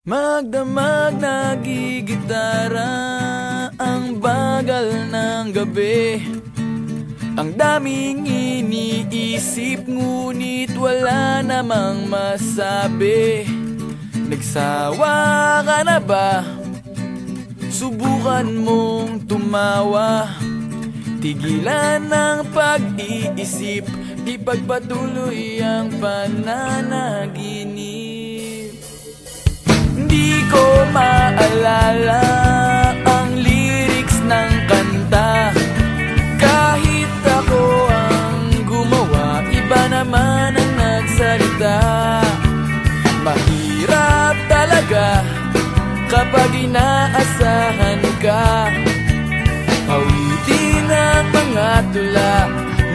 Magdamag nagigitara ang bagal ng gabi. Ang daming iniisip ngunit wala namang masabi. Nagsawa ka na ba? Subukan mong tumawa. Tigilan ng pag-iisip Ipagpatuloy ang pananaginip kapag inaasahan ka. Awitin ang mga tula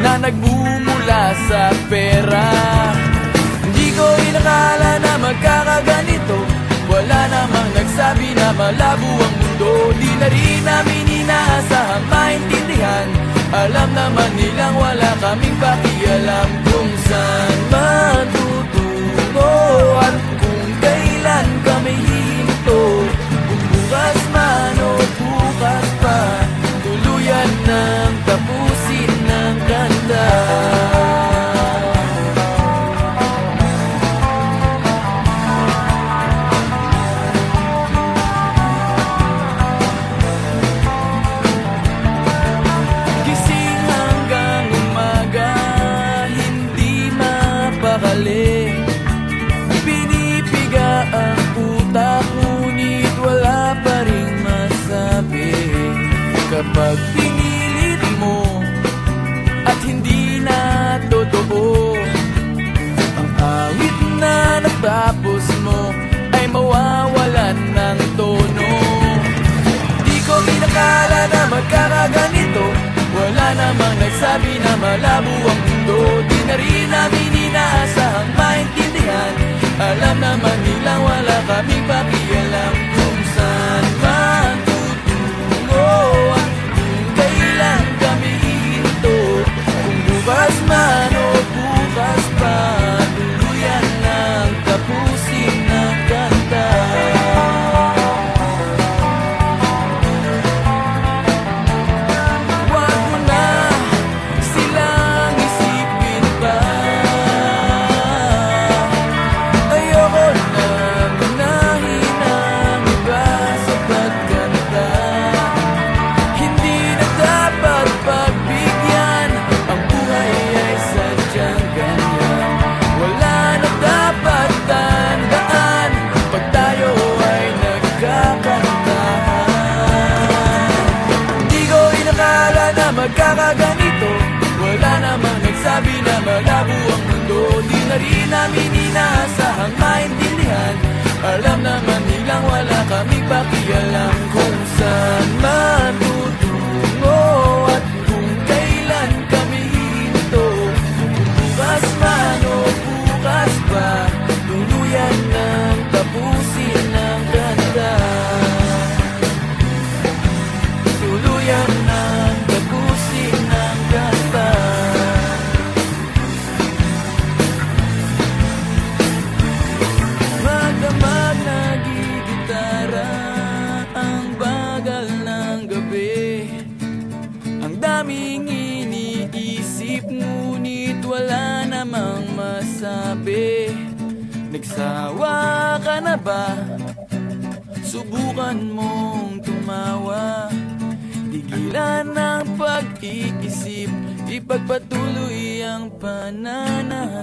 na nagmumula sa pera. Hindi ko inakala na magkakaganito. Wala namang nagsabi na malabo ang mundo. Di na rin namin inaasahang maintindihan. Alam naman nilang wala kaming pakialam Kung Kapag pinilit mo At hindi na totoo. Ang awit na natapos mo Ay mawawalan ng tono. Di ko inakala na magkakaganito. Wala namang nagsabi na malabo ang mundo. Di na rin namin inaasahang maintindihan. Alam naman nilang wala kaming pakialam magkakaganito Wala namang nagsabi na malabo ang mundo. Di na rin namin inaasahang maintindihan. Alam naman nilang wala kami pakialam gabi. Ang daming iniisip Ngunit wala namang masabi. Nagsawa ka na ba? Subukan mong tumawa. Tigilan ang pag-iisip Ipagpatuloy ang pananaginip